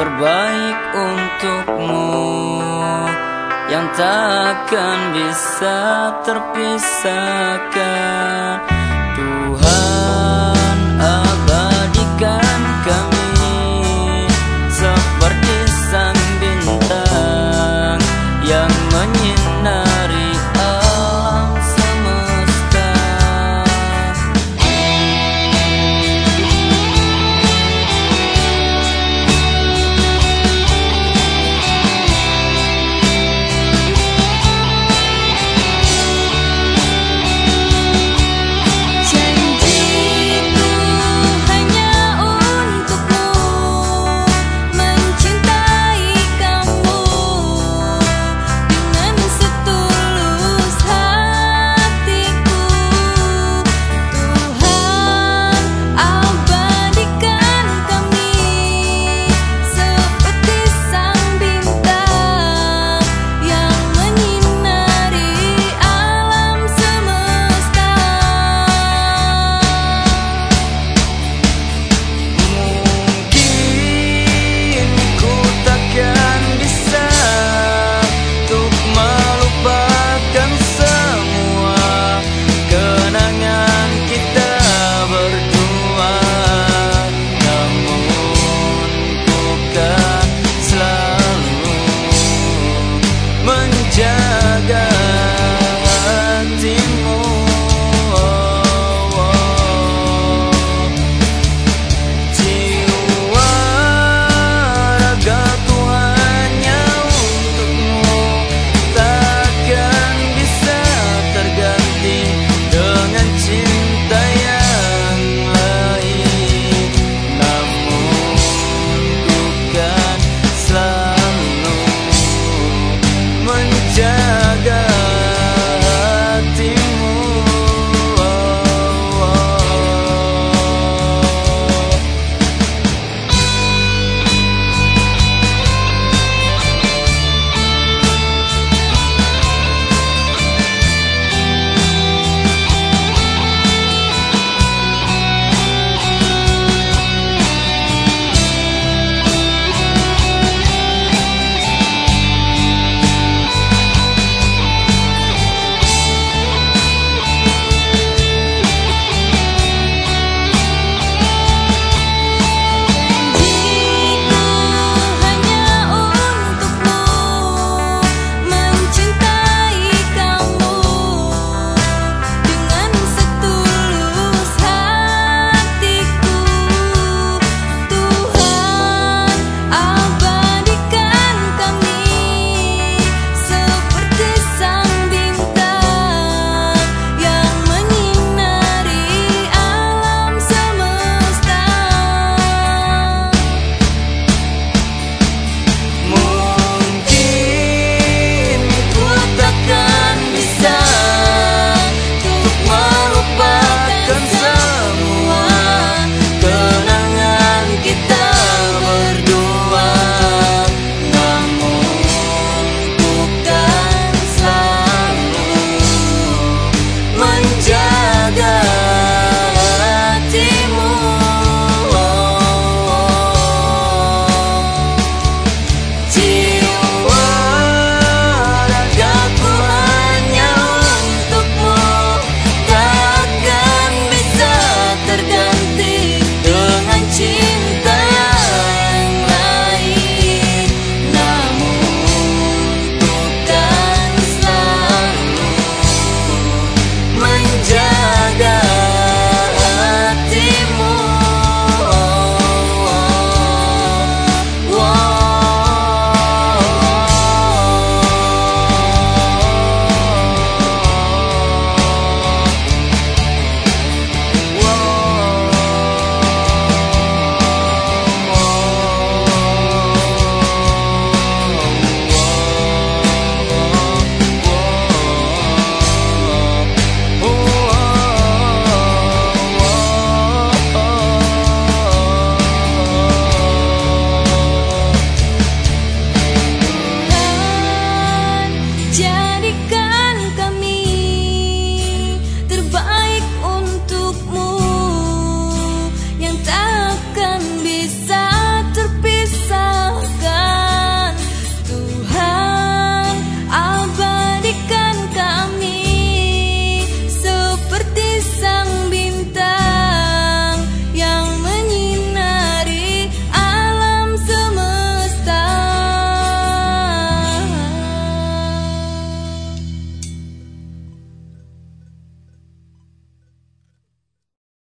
terbaik untukmu yang takkan bisa terpisahkan. Tuhan